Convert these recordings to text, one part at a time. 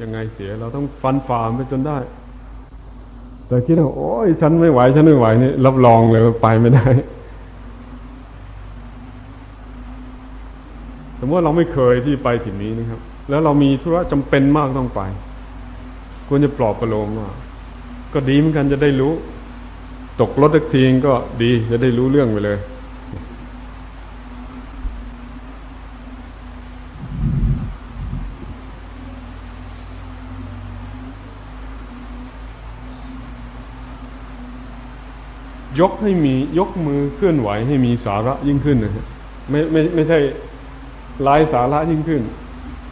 ยังไงเสียเราต้องฟันฝ่าไปจนได้ แต่คิดว่าโอ้ยฉันไม่ไหวฉันไม่ไหวนี่รับรองเลยไปไม่ได้ สมมติว่าเราไม่เคยที่ไปถิ่นนี้นะครับ แล้วเรามีธุระจำเป็นมากต้องไปควรจะปลอบประโลมว่าก็ดีเหมือนกันจะได้รู้ ตกรถทักทีก็ดีจะได้รู้เรื่องไปเลย ยกให้มียกมือเคลื่อนไหวให้มีสาระยิ่งขึ้นนะฮะไม่ไม่ไม่ใช่ลายสาระยิ่งขึ้น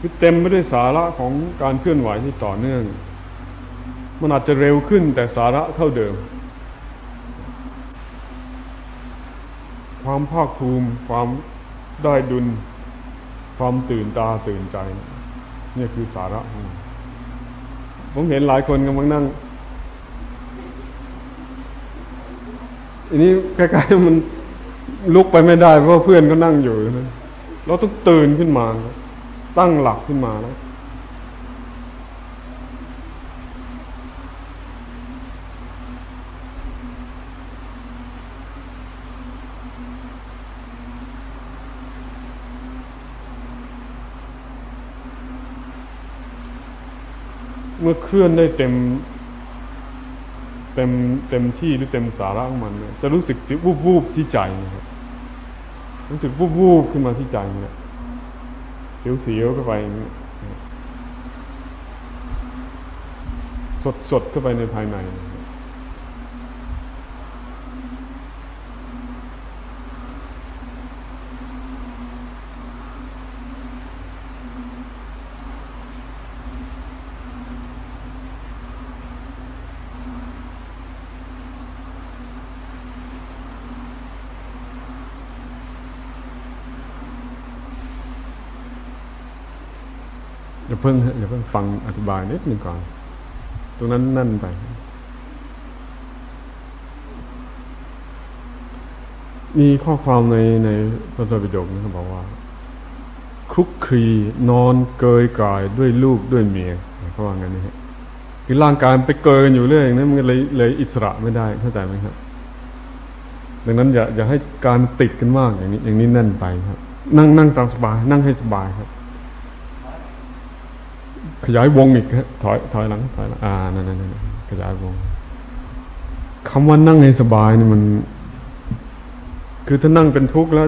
คือเต็มไปด้วยสาระของการเคลื่อนไหวที่ต่อเนื่อง มันอาจจะเร็วขึ้นแต่สาระเท่าเดิม ความภาคภูมิความได้ดุล ความตื่นตาตื่นใจนี่คือสาระ ผมเห็นหลายคนกำลังนั่ง อันนี้ใกล้ๆมันลุกไปไม่ได้ เพราะเพื่อนก็นั่งอยู่นะเราต้องตื่นขึ้นมา ตั้งหลักขึ้นมาแล้วเมื่อเคลื่อนได้เต็ม เต็มเต็มที่หรือเต็มสาระของมัน จะรู้สึกวูบวูบที่ใจนะครับรู้สึกวูบวูบขึ้นมาที่ใจเนี่ยเสียวเสียวเข้าไปสดสดเข้าไปในภายใน เพิ่งอย่าเพิ่งฟังอธิบายนิดหนึ่งก่อน ตรงนั้นนั่นไป มีข้อความในในพระธรรมปิฎกนะครับบอกว่าคลุกคลีนอนเกยกายด้วยลูกด้วยเมียเขาว่างั้นนี่ฮะคือร่างกายไปเกยกันอยู่เรื่อยนั้นมันเลยเลยอิสระไม่ได้เข้าใจไหมครับ ดังนั้นอย่าอย่าให้การติดกันมากอย่างนี้ อย่างนี้แน่นไปครับ นั่งนั่งตามสบาย นั่งให้สบายครับ ขยายวงอีกถอยถอยหลังถอยหลังอ่านั่นนั่นขยายวงคำว่านั่งให้สบายนี่มัน คือถ้านั่งเป็นทุกข์แล้ว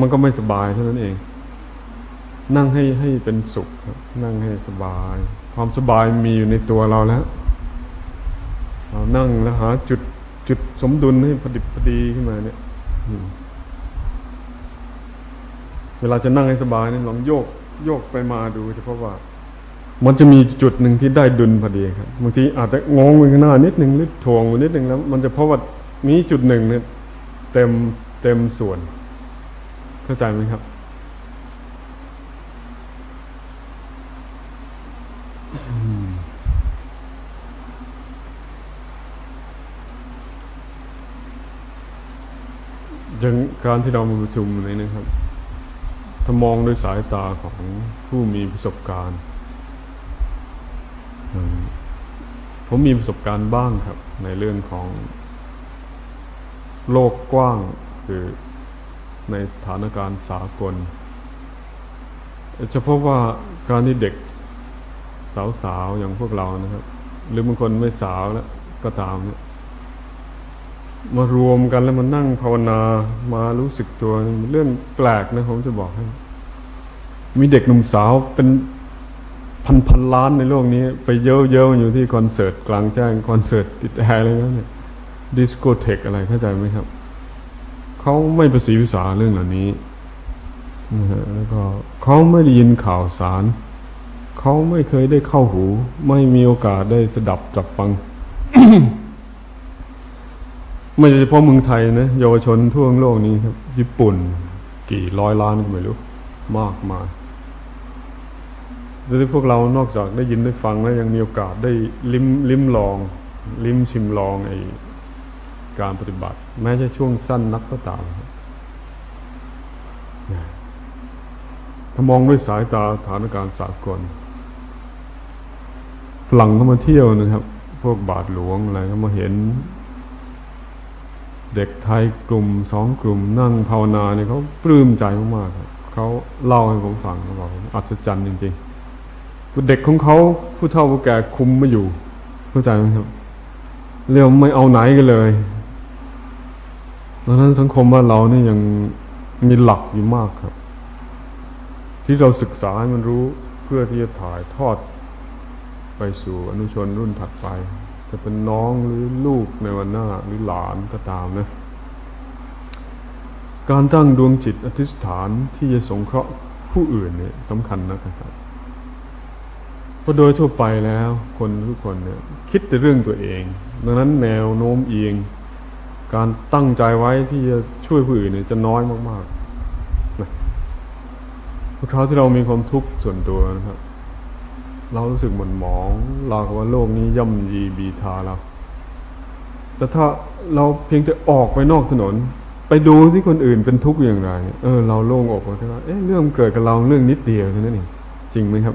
มันก็ไม่สบายเท่านั้นเอง นั่งให้ให้เป็นสุขนั่งให้สบาย ความสบายมีอยู่ในตัวเราแล้วเรานั่งแล้วหาจุดจุดสมดุลให้พอดิบพอดีขึ้นมาเนี่ยเวลาจะนั่งให้สบายนี่ลองโยกโยกไปมาดูเฉพาะว่า มันจะมีจุดหนึ่งที่ได้ดุลพอดีครับบางทีอาจจะงงไปข้างหน้านิดหนึ่งหรือถ่วงไปนิดหนึ่งแล้ว มันจะเพราะว่ามีจุดหนึ่งเนี่ยเต็มเต็มส่วน เข้าใจไหมครับอย่างการที่เรามาประชุมนี้นะครับ ถ้ามองด้วยสายตาของผู้มีประสบการณ์ ผมมีประสบการณ์บ้างครับ ในเรื่องของโลกกว้างคือในสถานการณ์สากลจะพบว่าการที่เด็กสาวๆ อย่างพวกเรานะครับ หรือบางคนไม่สาวแล้วก็ตามเนี่ยมารวมกันแล้วมานั่งภาวนามารู้สึกตัวเรื่องแปลกนะผมจะบอกให้ มีเด็กหนุ่มสาวเป็น พันพันล้านในโลกนี้ ไปเยอะเยอะอยู่ที่คอนเสิร์ตกลางแจ้งคอนเสิร์ตติดแอร์อะไรนั่นเนี่ยดิสโกเทคอะไรเข้าใจไหมครับ เขาไม่ประสีภาษาเรื่องเหล่านี้นะฮะแล้วก็เขาไม่ได้ยินข่าวสาร เขาไม่เคยได้เข้าหู ไม่มีโอกาสได้สดับจับฟัง ไม่เฉพาะเมืองไทยนะเยาวชนทั่วโลกนี้ครับ ญี่ปุ่น กี่ร้อยล้านก็ไม่รู้ มากมาย แล้วพวกเรานอกจากได้ยินได้ฟังแล้วยังมีโอกาสได้ลิ้มลิ้มลอง ลิ้มชิมลองไอการปฏิบัติ แม้จะช่วงสั้นนักก็ตามถ้ามองด้วยสายตาฐานการสากลฝรั่งเข้ามาเที่ยวนะครับ พวกบาทหลวงอะไรก็มาเห็น เด็กไทยกลุ่มสองกลุ่มนั่งภาวนาเนี่ยเขาปลื้มใจมากๆครับเขาเล่าให้ผมฟังเขาบอกอัศจรรย์จริง ๆ เด็กของเขาผู้เฒ่าผู้แก่คุมไม่อยู่เข้าใจไหมครับเรียกไม่เอาไหนกันเลยดังนั้นสังคมว่าเรานี่ยังมีหลักอยู่มากครับ ที่เราศึกษาให้มันรู้เพื่อที่จะถ่ายทอดไปสู่อนุชนรุ่นถัดไป จะเป็นน้องหรือลูกในวันหน้าหรือหลานก็ตามนะ การตั้งดวงจิตอธิษฐานที่จะสงเคราะห์ผู้อื่นเนี่ยสำคัญนะครับ เพราะโดยทั่วไปแล้ว คนทุกคนเนี่ยคิดแต่เรื่องตัวเอง ดังนั้นแนวโน้มเอียง การตั้งใจไว้ที่จะช่วยผู้อื่นเนี่ยจะน้อยมากๆนะทุกคราวที่เรามีความทุกข์ส่วนตัวนะครับ เรารู้สึกหม่นหมองเราว่าโลกนี้ย่ำยีบีทาเราแต่ถ้าเราเพียงแต่ออกไปนอกถนน ไปดูที่คนอื่นเป็นทุกข์อย่างไร เออ เราโล่งอกว่าเอ๊ะเรื่องเกิดกับเราเรื่องนิดเดียวเท่านั้นเองจริงไหมครับ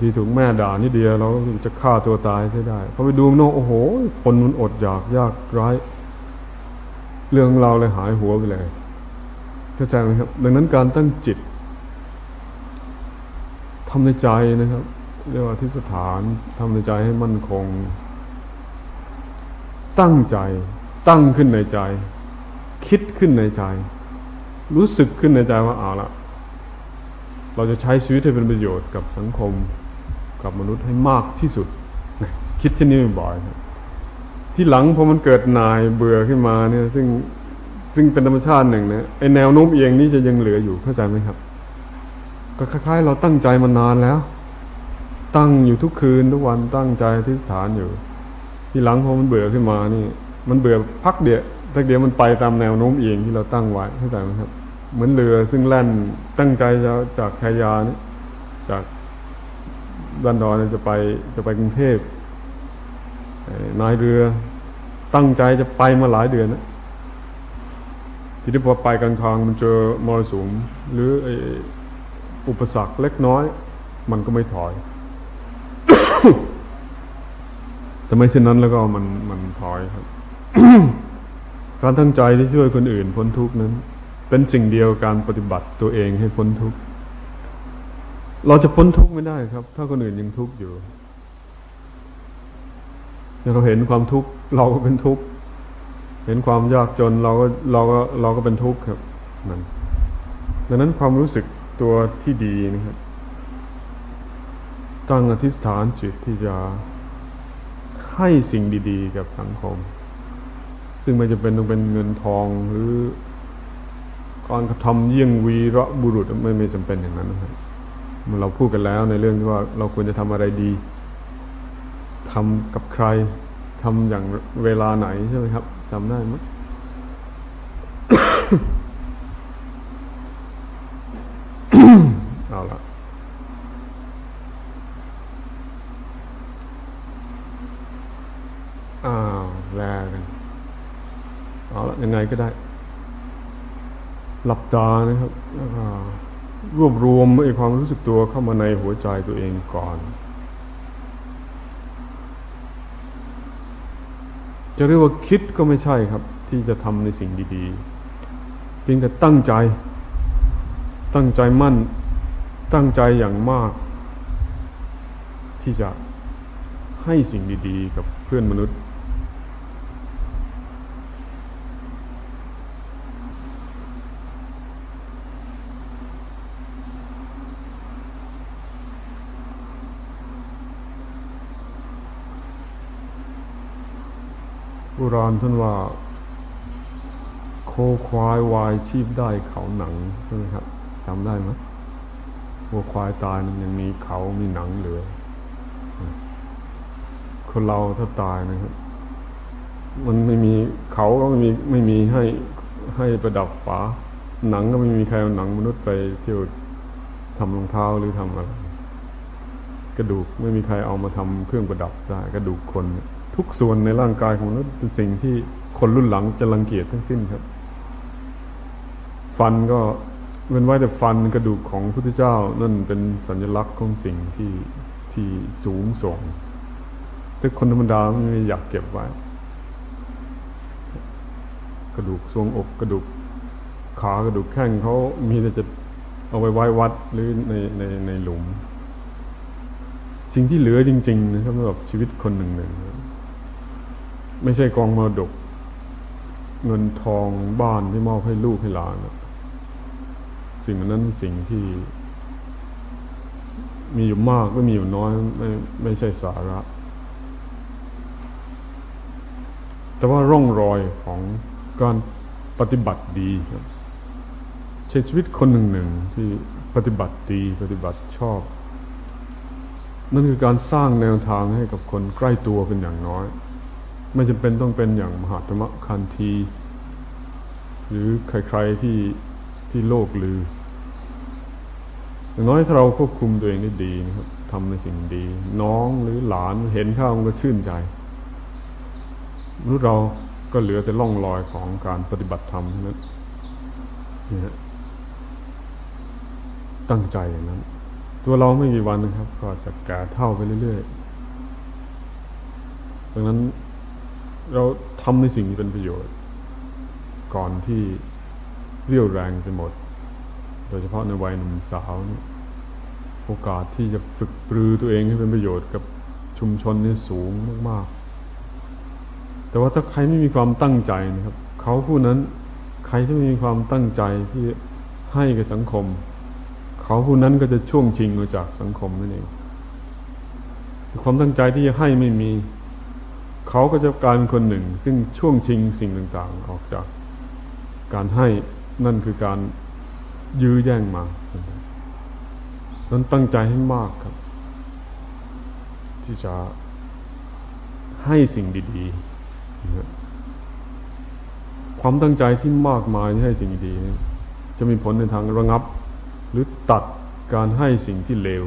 ที่ถูกแม่ด่านิดเดียวเราจะฆ่าตัวตายใช่ได้พอไปดูนอกโอ้โห คนมันอดอยากยากไร้เรื่องเราเลยหายหัวไปเลยเข้าใจไหมครับ ดังนั้นการตั้งจิตทำในใจนะครับ เรียกว่าที่สถานทำในใจให้มั่นคง ตั้งใจ ตั้งขึ้นในใจ คิดขึ้นในใจ รู้สึกขึ้นในใจว่าเอาละเราจะใช้ชีวิตให้เป็นประโยชน์กับสังคม กับมนุษย์ให้มากที่สุด คิดเช่นนี้บ่อยครับ ที่หลังพอมันเกิดนายเบื่อขึ้นมาเนี่ย ซึ่งซึ่งเป็นธรรมชาติหนึ่งนะไอแนวโน้มเอียงนี้จะยังเหลืออยู่เข้าใจไหมครับ ก็คล้ายๆ เราตั้งใจมานานแล้ว ตั้งอยู่ทุกคืนทุกวันตั้งใจที่สถานอยู่ ที่หลังพอมันเบื่อขึ้นมานี่ มันเบื่อพักเดียวพักเดียวมันไปตามแนวโน้มเอียงที่เราตั้งไว้เข้าใจไหมครับ เหมือนเรือซึ่งแล่นตั้งใจจะจากชายานี่จาก บ้านดอนจะไปจะไปกรุงเทพนายเรือตั้งใจจะไปมาหลายเดือนนะทีนี้พอไปกลางทางมันเจอมรสุมหรืออุปสรรคเล็กน้อย มันก็ไม่ถอย แต่ไม่เช่นนั้นแล้วก็มันมันถอยครับการตั้งใจที่ช่วยคนอื่นพ้นทุกข์นั้น เป็นสิ่งเดียวการปฏิบัติตัวเองให้พ้นทุกข์ เราจะพ้นทุกข์ไม่ได้ครับ ถ้าคนอื่นยังทุกข์อยู่เราเห็นความทุกข์เราก็เป็นทุกข์เห็นความยากจนเราก็เราก็เราก็เป็นทุกข์ครับนั่นดังนั้นความรู้สึกตัวที่ดีนะครับ ตั้งอธิษฐานจิตที่จะให้สิ่งดี ๆ กับสังคม ซึ่งไม่จะเป็นต้องเป็นเงินทองหรือการกระทำเยี่ยงวีระบุรุษไม่ไม่จำเป็นอย่างนั้นนะครับ เราพูดกันแล้วในเรื่องที่ว่าเราควรจะทำอะไรดีทำกับใครทำอย่างเวลาไหนใช่ไหมครับจำได้ไหมเอาละอ้าวแลกันเอาละยังไงก็ได้ หลับตานะครับแล้วก็ รวบรวมไอ้ความรู้สึกตัวเข้ามาในหัวใจตัวเองก่อน จะเรียกว่าคิดก็ไม่ใช่ครับ ที่จะทำในสิ่งดีๆ เพียงแต่ตั้งใจ ตั้งใจมั่น ตั้งใจอย่างมาก ที่จะให้สิ่งดีๆ กับเพื่อนมนุษย์ ราณท่านว่าโคควายวายชีพได้เขาหนังใช่ไหมครับจำได้ไหมวัวควายตายมันยังมีเขามีหนังเหลือ คนเราถ้าตายนะครับ มันไม่มีเขาก็ไม่มีไม่มีให้ให้ประดับฝา หนังก็ไม่มีใครเอาหนังมนุษย์ไปเที่ยวทำรองเท้าหรือทำอะไรกระดูกไม่มีใครเอามาทำเครื่องประดับได้กระดูกคน ทุกส่วนในร่างกายของมนุษย์เป็นสิ่งที่คนรุ่นหลังจะรังเกียจทั้งสิ้นครับ ฟันก็เว้นไว้แต่ฟันกระดูกของพระพุทธเจ้านั่นเป็นสัญลักษณ์ของสิ่งที่ที่สูงส่ง แต่คนธรรมดาไม่อยากเก็บไว้ กระดูกทรวงอกกระดูกขากระดูกแข้งเขามีแต่จะเอาไว้ไว้วัดหรือในในในหลุม สิ่งที่เหลือจริง ๆ นะครับสำหรับชีวิตคนหนึ่งหนึ่ง ไม่ใช่กองมรดก เงินทองบ้านที่มอบให้ลูกให้หลานสิ่งนั้นสิ่งที่ มีอยู่มากไม่มีอยู่น้อย ไม่ไม่ใช่สาระ แต่ว่าร่องรอยของการปฏิบัติดีครับใช้ชีวิตคนหนึ่งหนึ่งที่ปฏิบัติดีปฏิบัติชอบ นั่นคือการสร้างแนวทางให้กับคนใกล้ตัวเป็นอย่างน้อย ไม่จำเป็นต้องเป็นอย่างมหาธรรมคันธี หรือใครๆที่ที่โลกลืออย่างน้อยถ้าเราควบคุมตัวเองได้ดีนะครับทำในสิ่งดี น้องหรือหลานเห็นข้าวมันก็ชื่นใจรู้เราก็เหลือแต่ล่องรอยของการปฏิบัติธรรมนั้นนี่ฮะตั้งใจอย่างนั้น ตัวเราไม่มีวันนะครับ ก็จะแก่เท่าไปเรื่อยๆดังนั้น เราทำในสิ่งที่เป็นประโยชน์ ก่อนที่เรี่ยวแรงจะหมด โดยเฉพาะในวัยหนุ่มสาวนี่โอกาสที่จะฝึกปรือตัวเองให้เป็นประโยชน์กับชุมชนนี่สูงมาก ๆ แต่ว่าถ้าใครไม่มีความตั้งใจนะครับ เขาผู้นั้นใครที่ไม่มีความตั้งใจที่ให้กับสังคม เขาผู้นั้นก็จะช่วงชิงออกจากสังคมนั่นเองความตั้งใจที่จะให้ไม่มี เขาก็จะกลายเป็นคนหนึ่ง ซึ่งช่วงชิงสิ่งต่างๆ ออกจากการให้นั่นคือการยื้อแย่งมานั้นตั้งใจให้มากครับ ที่จะให้สิ่งดีๆ ความตั้งใจที่มากมายที่ให้สิ่งดี จะมีผลในทางระงับ หรือตัดการให้สิ่งที่เลว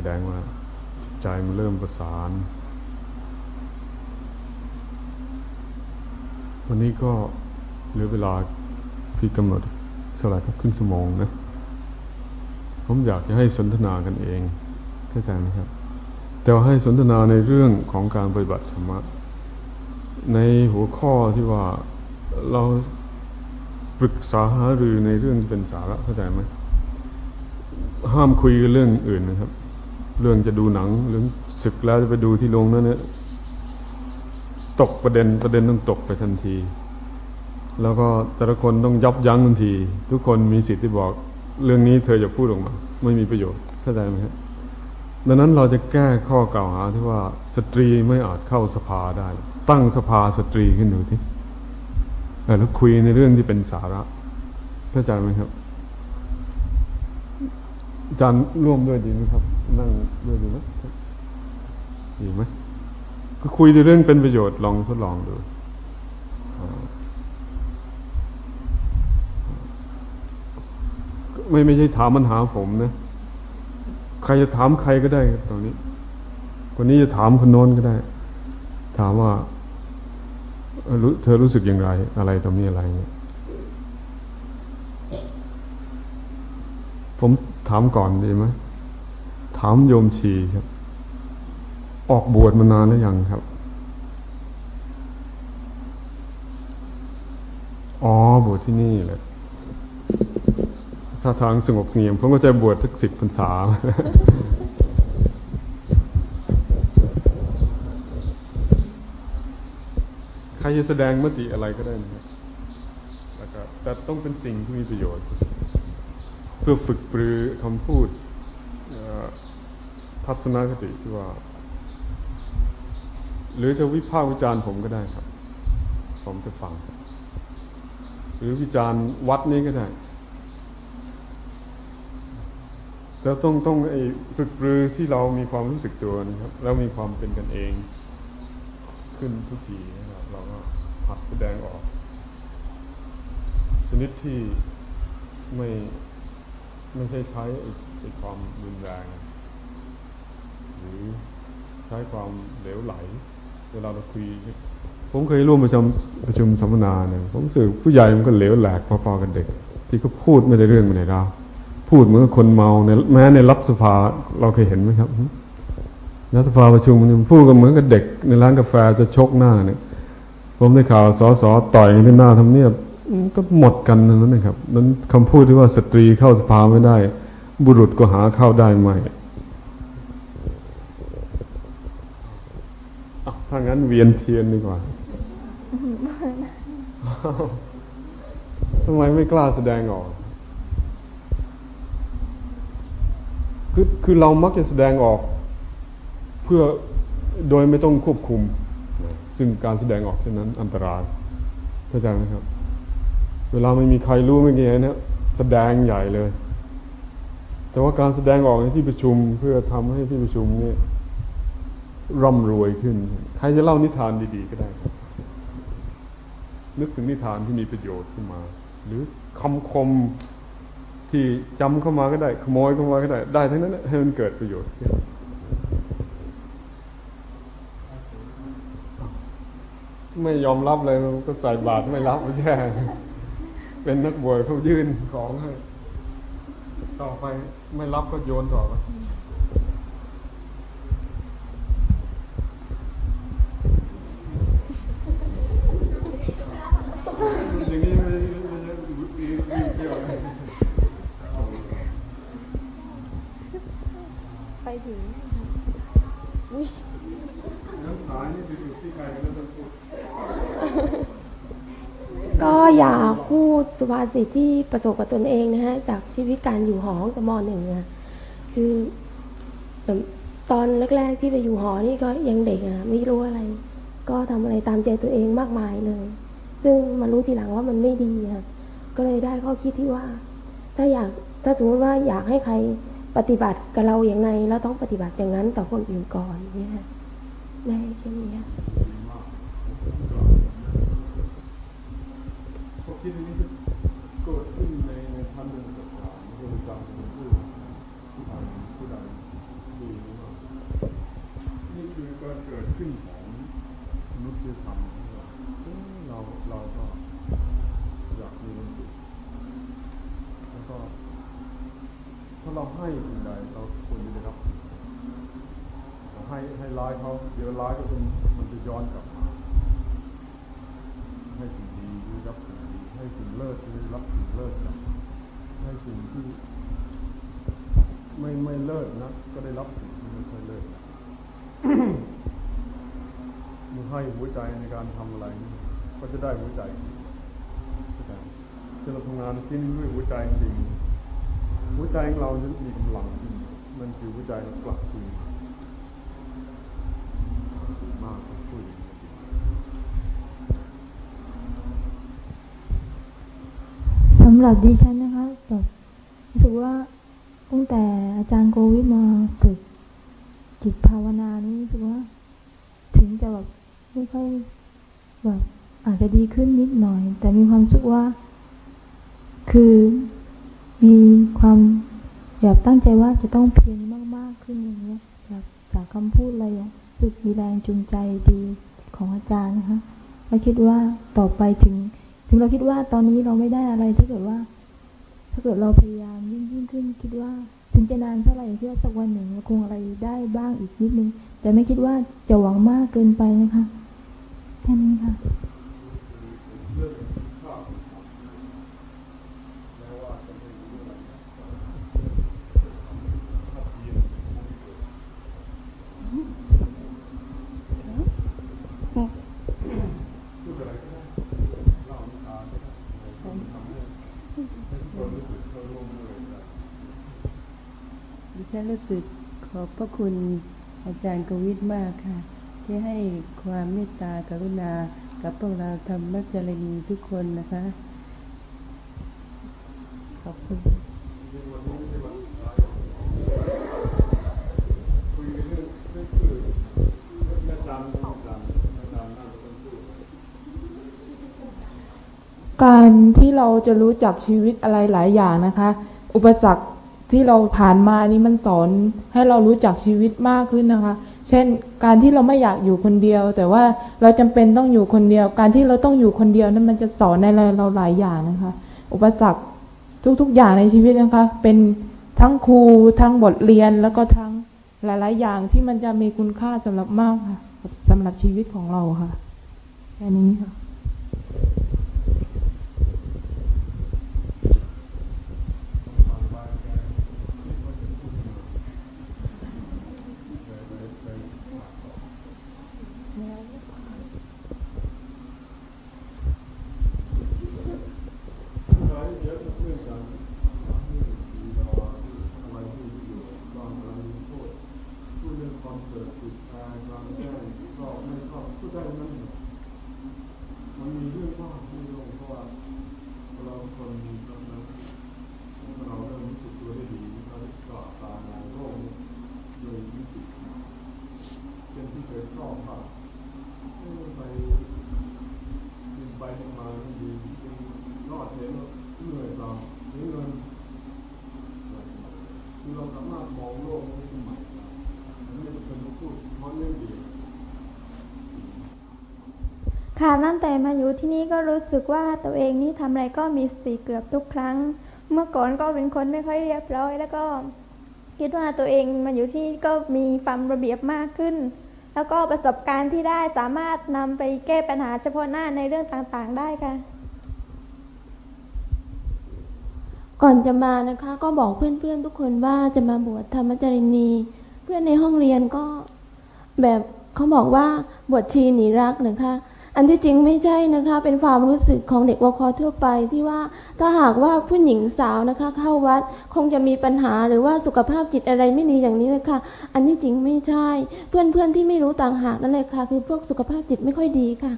แสดงว่าจิตใจมันเริ่มประสาน วันนี้ก็เหลือเวลาที่กำหนดเท่าไหร่ครับครึ่งชั่วโมงนะผมอยากจะให้สนทนากันเองเข้าใจไหมครับ แต่ว่าให้สนทนาในเรื่องของการปฏิบัติธรรมะในหัวข้อที่ว่าเราปรึกษาหารือในเรื่องเป็นสาระเข้าใจไหมห้ามคุยเรื่องอื่นนะครับ เรื่องจะดูหนังเรื่องศึกแล้วจะไปดูที่โรงนั้นเนี่ยตกประเด็นประเด็นต้องตกไปทันที แล้วก็แต่ละคนต้องยับยั้งทันที ทุกคนมีสิทธิ์ที่บอก เรื่องนี้เธอจะพูดออกมา ไม่มีประโยชน์เข้าใจไหมครับดังนั้นเราจะแก้ข้อกล่าวหาที่ว่าสตรีไม่อาจเข้าสภาได้ ตั้งสภาสตรีขึ้นดูที่แล้วคุยในเรื่องที่เป็นสาระเข้าใจไหมครับ อาจารย์ร่วมด้วยดีไหมครับ นั่งด้วยดีไหมดีไหมก็คุยในเรื่องเป็นประโยชน์ลองทดลองดูไม่ไม่ใช่ถามปัญหาผมนะ ใครจะถามใครก็ได้ครับตรงนี้ คนนี้จะถามคนโน้นก็ได้ ถามว่าเธอรู้สึกอย่างไร อะไรตรงนี้อะไรเนี่ย ผมถามก่อนดีไหมถามโยมชีครับ ออกบวชมานานแล้วยังครับ อ๋อบวชที่นี่แหละถ้าทางสงบเงียบผมก็จะบวชทักสิบพรรษา ใครจะแสดงมติอะไรก็ได้นะครับแล้วก็แต่ต้องเป็นสิ่งที่มีประโยชน์ พื่อฝึกปรือคำพูดทัศนคติที่ว่า หรือจะวิพากษ์วิจารณ์ผมก็ได้ครับ ผมจะฟัง หรือวิจารณ์วัดนี้ก็ได้แล้วต้องต้องไอ้ฝึกปรือที่เรามีความรู้สึกตัวนะครับ แล้วมีความเป็นกันเอง ขึ้นทุกทีนะครับเราก็หัดแสดงออก ชนิดที่ไม่ ไม่ใช่ใช้ไอ้ความรุนแรง หรือใช้ความเหลวไหล เวลาเราคุย ผมเคยร่วมประชุมประชุมสัมมนาเนี่ยผมรู้สึกผู้ใหญ่มันก็เหลวแหลกพอๆกันเด็ก ที่เขาพูดไม่ได้เรื่องไม่ได้ราวพูดเหมือนคนเมาในแม้ในรัฐสภาเราเคยเห็นไหมครับรัฐสภาประชุมพูดกันเหมือนกับเด็ก ในร้านกาแฟจะชกหน้าเนี่ยผมได้ข่าวสอสอต่อยที่หน้าทำเนียบ ก็หมดกันนั่นนะครับ นั้นคำพูดที่ว่าสตรีเข้าสภาไม่ได้ บุรุษก็หาเข้าได้ไหมถ้างั้นเวียนเทียนดีกว่าทำไมไม่กล้าแสดงออก คือคือเรามักจะแสดงออก เพื่อโดยไม่ต้องควบคุม ซึ่งการแสดงออกเช่นนั้นอันตรายเข้าใจไหมครับ เวลาไม่มีใครรู้ไม่กี่นะแสดงใหญ่เลย แต่ว่าการแสดงออกในที่ประชุมเพื่อทำให้ที่ประชุมนี่ร่ำรวยขึ้น ใครจะเล่านิทานดีๆก็ได้ นึกถึงนิทานที่มีประโยชน์ขึ้นมา หรือคำคมที่จำเข้ามาก็ได้ ขโมยเข้ามาก็ได้ ได้ทั้งนั้นให้มันเกิดประโยชน์ไม่ยอมรับเลยก็ใส่บาตรไม่รับไม่ใช่ เป็นนักบวชเขายื่นของให้ต่อไปไม่รับก็โยนต่อไปอย่างนี้ไม่ไม่ไม่เกี่ยวไปถึงก็อ ก็อยากพูดสุภาษิตที่ประสบกับตนเองนะฮะ จากชีวิตการอยู่หอกับมหนึ่งอะคือตอนแรก ๆ ที่ไปอยู่หอนี่ก็ยังเด็กอะไม่รู้อะไร ก็ทำอะไรตามใจตัวเองมากมายเลย ซึ่งมารู้ทีหลังว่ามันไม่ดีอะก็เลยได้ข้อคิดที่ว่า ถ้าอยากถ้าสมมติว่าอยากให้ใครปฏิบัติกับเราอย่างไงเราต้องปฏิบัติอย่างนั้นต่อคนอื่นก่อนเนี่ยได้แค่นี้ คิดนี้เกิดขึ้นในในพันหนึ่งสถานโดยการผู้ผู้ใดผู้ใดดีมากนี่คือการเกิดขึ้นของมนุษยธรรมเราเราก็อยากมีความสุขแล้วก็ถ้าเราให้สิ่งใดเราควรจะได้รับให้ให้ร้ายเขาเดี๋ยวร้ายก็มันจะย้อนกลับมาให้ สิ่งเลิศจะได้รับสิ่งเลิศจากให้สิ่งที่ไม่ไม่เลิศนะก็ได้รับสิ่งที่ไม่ค่อยเลิศมึงให้หัวใจในการทำอะไร ก็จะได้หัวใจที่เราทำงานที่นี่ด้วยหัวใจจริงหัวใจของเราจะมีกำลังจริงมันคือหัวใจเรากลับคืนมากคุย สำหรับดิฉันนะคะแบบรู้สึกว่าตั้งแต่อาจารย์โกวิทมาฝึกจิตภาวนานี้รู้สึกว่า ถึงจะแบบไม่ค่อยแบบอาจจะดีขึ้นนิดหน่อย แต่มีความรู้สึกว่า คือมีความอยากตั้งใจว่าจะต้องเพียรมากๆขึ้นอย่างเงี้ยจากจากคำพูดอะไรอะสึกมีแรงจูงใจดีของอาจารย์นะคะและคิดว่าต่อไปถึง ถึงเราคิดว่าตอนนี้เราไม่ได้อะไรถ้าเกิดว่า ถ้าเกิดเราพยายามยิ่งยิ่งขึ้น คิดว่าถึงจะนานเท่าไหร่คิดว่าสักวันหนึ่งเราคงอะไรได้บ้างอีกนิดนึง แต่ไม่คิดว่าจะหวังมากเกินไปนะคะแค่นี้ค่ะ ฉันรู้สึกขอบพระคุณอาจารย์กวิทมากค่ะ ที่ให้ความเมตตากรุณากับพวกเราธรรมจรณีทุกคนนะคะ ขอบคุณการที่เราจะรู้จักชีวิตอะไรหลายอย่างนะคะ อุปสรรค ที่เราผ่านมานี่มันสอนให้เรารู้จักชีวิตมากขึ้นนะคะ เช่นการที่เราไม่อยากอยู่คนเดียว แต่ว่าเราจำเป็นต้องอยู่คนเดียว การที่เราต้องอยู่คนเดียวนั้นมันจะสอนในเราหลายอย่างนะคะ อุปสรรคทุกๆอย่างในชีวิตนะคะ เป็นทั้งครูทั้งบทเรียนแล้วก็ทั้งหลาย ๆ อย่างที่มันจะมีคุณค่าสำหรับมากค่ะสำหรับชีวิตของเราค่ะแค่นี้ค่ะ มันมีเรื่องมากที่ลงเพราะว่าเราคนนั้นเราเริ่มรู้สึกตัวได้ดีเราได้กลับตามองโลกเลยรู้สึกเป็นที่เคยชอบมากไปกินไปกินมาดีรอดเห็นเหนื่อยเราเงินคือเราสามารถมองโลกในสมัยไม่ได้เป็นพูดเพราะเรื่องเดียว ค่ะตั้งแต่มาอยู่ที่นี่ก็รู้สึกว่าตัวเองนี่ทำอะไรก็มีสติเกือบทุกครั้ง เมื่อก่อนก็เป็นคนไม่ค่อยเรียบร้อย แล้วก็คิดว่าตัวเองมาอยู่ที่นี่ก็มีความระเบียบมากขึ้น แล้วก็ประสบการณ์ที่ได้สามารถนำไปแก้ปัญหาเฉพาะหน้าในเรื่องต่างๆ ได้ค่ะ ก่อนจะมานะคะก็บอกเพื่อนๆทุกคนว่าจะมาบวชธรรมจรินีเพื่อนในห้องเรียนก็แบบเขาบอกว่าบวชชีหนีรักนะคะ อันที่จริงไม่ใช่นะคะ เป็นความรู้สึกของเด็กวคทั่วไปที่ว่าถ้าหากว่าผู้หญิงสาวนะคะ เข้าวัดคงจะมีปัญหาหรือว่าสุขภาพจิตอะไรไม่ดีอย่างนี้นะคะอันที่จริงไม่ใช่ เพื่อนๆที่ไม่รู้ต่างหากนั่นเลยค่ะ คือพวกสุขภาพจิตไม่ค่อยดีค่ะ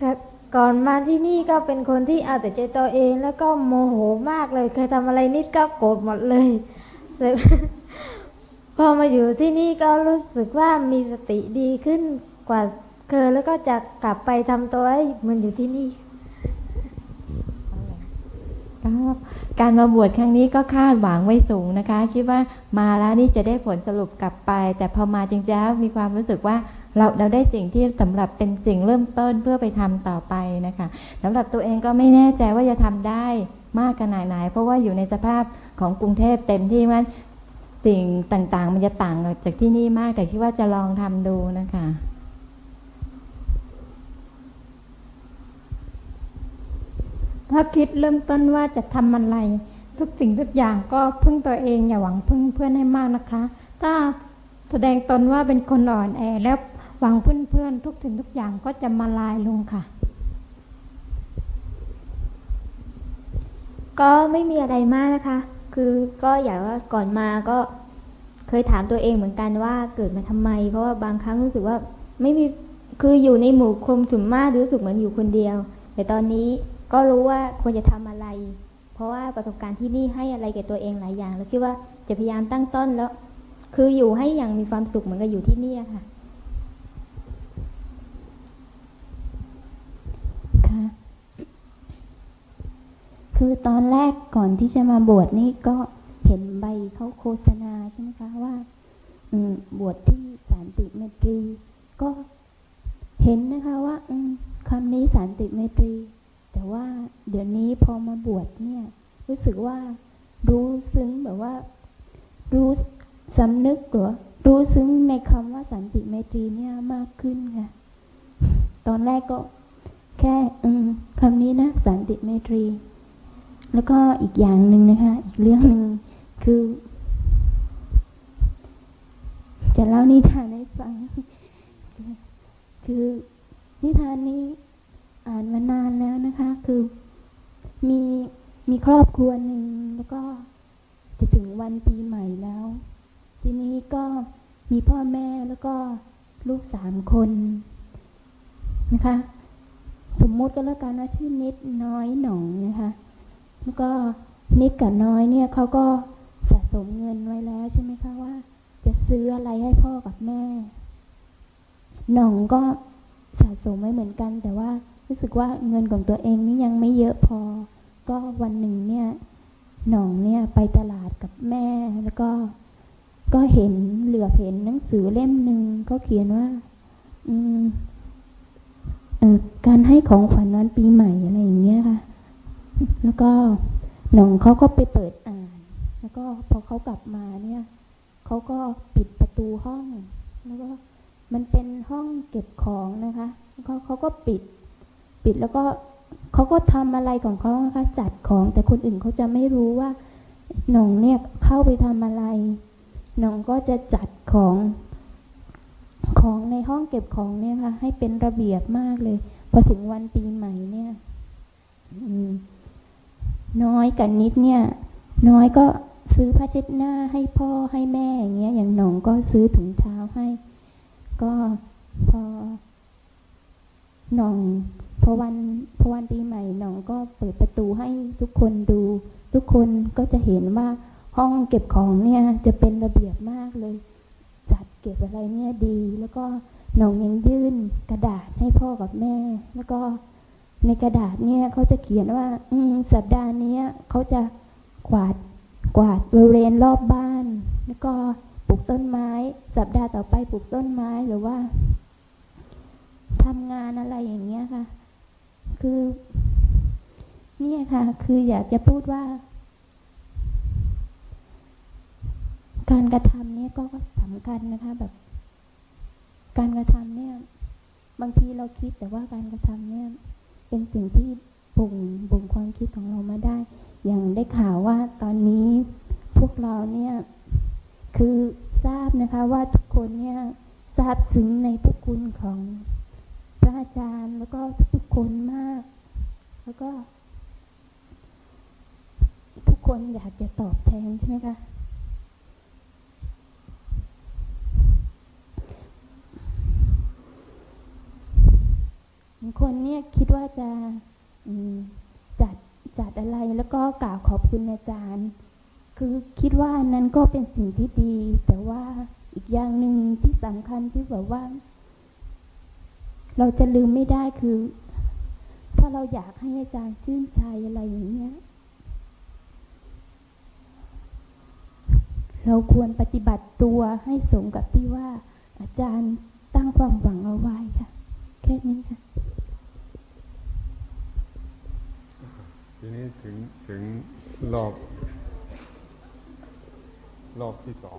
ครับ ก่อนมาที่นี่ก็เป็นคนที่เอาแต่ใจตัวเองแล้วก็โมโหมากเลยเคยทำอะไรนิดก็โกรธหมดเลย พอมาอยู่ที่นี่ก็รู้สึกว่ามีสติดีขึ้นกว่าเคยแล้วก็จะกลับไปทำตัวให้มันอยู่ที่นี่ก็การมาบวชครั้งนี้ก็คาดหวังไว้สูงนะคะ คิดว่ามาแล้วนี่จะได้ผลสรุปกลับไป แต่พอมาจริงๆแล้วมีความรู้สึกว่า เราเราได้สิ่งที่สำหรับเป็นสิ่งเริ่มต้นเพื่อไปทำต่อไปนะคะสำหรับตัวเองก็ไม่แน่ใจว่าจะทำได้มากขนาดไหน เพราะว่าอยู่ในสภาพของกรุงเทพเต็มที่ว่าสิ่งต่างๆ มันจะต่างจากที่นี่มากแต่คิดว่าจะลองทำดูนะคะถ้าคิดเริ่มต้นว่าจะทำอะไร ทุกสิ่งทุกอย่างก็พึ่งตัวเองอย่าหวังพึ่งเพื่อนให้มากนะคะ ถ้าแสดงตนว่าเป็นคนอ่อนแอแล้ว หวังเพื่อนเพื่อนทุกสิ่งทุกอย่างก็จะมาลายลงค่ะ ก็ไม่มีอะไรมากนะคะ คือก็อย่างว่าก่อนมาก็เคยถามตัวเองเหมือนกันว่าเกิดมาทำไม เพราะว่าบางครั้งรู้สึกว่าไม่มีคืออยู่ในหมู่คมสุมมากรู้สึกเหมือนอยู่คนเดียว แต่ตอนนี้ก็รู้ว่าควรจะทำอะไร เพราะว่าประสบการณ์ที่นี่ให้อะไรแก่ตัวเองหลายอย่าง แล้วคิดว่าจะพยายามตั้งต้นแล้ว คืออยู่ให้อย่างมีความสุขเหมือนกับอยู่ที่นี่ค่ะ คือตอนแรกก่อนที่จะมาบวชนี่ก็เห็นใบเขาโฆษณาใช่ไหมคะว่า อืม บวชที่สันติเมตรี ก็เห็นนะคะว่า อืมคำนี้สันติเมตรี แต่ว่าเดี๋ยวนี้พอมาบวชเนี่ย รู้สึกว่า รู้ซึ้งแบบว่า รู้สำนึกหรือรู้ซึ้งในคำว่าสันติเมตรีเนี่ยมากขึ้นค่ะตอนแรกก็ แค่ อืมคำนี้นะ สันติเมตรี แล้วก็อีกอย่างหนึ่งนะคะ อีกเรื่องหนึ่งคือ จะเล่านิทานให้ฟัง คือนิทานนี้อ่านมานานแล้วนะคะ คือมีมีครอบครัวหนึ่งแล้วก็จะถึงวันปีใหม่แล้ว ทีนี้ก็มีพ่อแม่แล้วก็ลูกสามคนนะคะ สมมุติก็แล้วกันว่าชื่อนิดน้อยหนองนะคะ แล้วก็นิดกับน้อยเนี่ยเขาก็สะสมเงินไว้แล้วใช่ไหมคะว่า จะซื้ออะไรให้พ่อกับแม่หน่องก็สะสมไว้เหมือนกัน แต่ว่ารู้สึกว่าเงินของตัวเองนี่ยังไม่เยอะพอ ก็วันหนึ่งเนี่ยหน่องเนี่ยไปตลาดกับแม่ แล้วก็ก็เห็นเหลือเห็นหนังสือเล่มหนึ่งเขาเขียนว่า อืมเออการให้ของขวัญวันปีใหม่อะไรอย่างเงี้ยค่ะ แล้วก็หน่องเขาก็ไปเปิดอ่าน แล้วก็พอเขากลับมาเนี่ยเขาก็ปิดประตูห้อง แล้วก็มันเป็นห้องเก็บของนะคะแล้วก็เขาก็ปิด ปิดแล้วก็เขาก็ทำอะไรของเขานะคะจัดของ แต่คนอื่นเขาจะไม่รู้ว่าหน่องเนี่ยเข้าไปทำอะไรหน่องก็จะจัดของของในห้องเก็บของเนี่ยค่ะ ให้เป็นระเบียบมากเลย พอถึงวันปีใหม่เนี่ย อืม น้อยกับนิดเนี่ย น้อยก็ซื้อผ้าเช็ดหน้าให้พ่อให้แม่อย่างเงี้ย อย่างหนองก็ซื้อถุงเท้าให้ ก็พอหน่องพอวันพอวันปีใหม่หน่องก็เปิดประตูให้ทุกคนดู ทุกคนก็จะเห็นว่าห้องเก็บของเนี่ยจะเป็นระเบียบมากเลย จัดเก็บอะไรเนี่ยดี แล้วก็หน่องยังยื่นกระดาษให้พ่อกับแม่ แล้วก็ ในกระดาษเนี่ยเขาจะเขียนว่า อืสัปดาห์นี้เขาจะกวาดกวาดบริเวณรอบบ้าน แล้วก็ปลูกต้นไม้ สัปดาห์ต่อไปปลูกต้นไม้หรือว่าทำงานอะไรอย่างเงี้ยค่ะ คือ เนี่ยค่ะ คืออยากจะพูดว่า การกระทำเนี่ยก็สำคัญนะคะ แบบ การกระทำเนี่ย บางทีเราคิดแต่ว่าการกระทำเนี่ย เป็นสิ่งที่บ่งบ่งความคิดของเรามาได้ อย่างได้ข่าวว่าตอนนี้พวกเราเนี่ยคือทราบนะคะว่าทุกคนเนี่ยทราบซึ้งในพระคุณของพระอาจารย์แล้วก็ทุกคนมาก แล้วก็ ทุกคนอยากจะตอบแทนใช่ไหมคะ บางคนเนี่ย คิดว่าจะจัดจัดอะไรแล้วก็กล่าวขอบคุณอาจารย์ คือคิดว่านั้นก็เป็นสิ่งที่ดี แต่ว่าอีกอย่างหนึ่งที่สำคัญที่แบบว่า เราจะลืมไม่ได้คือ ถ้าเราอยากให้อาจารย์ชื่นใจอะไรอย่างเงี้ย เราควรปฏิบัติตัวให้สมกับที่ว่าอาจารย์ตั้งความหวังเอาไว้ค่ะ แค่นี้ค่ะ ทีนี้ถึงถึงรอบรอบที่สอง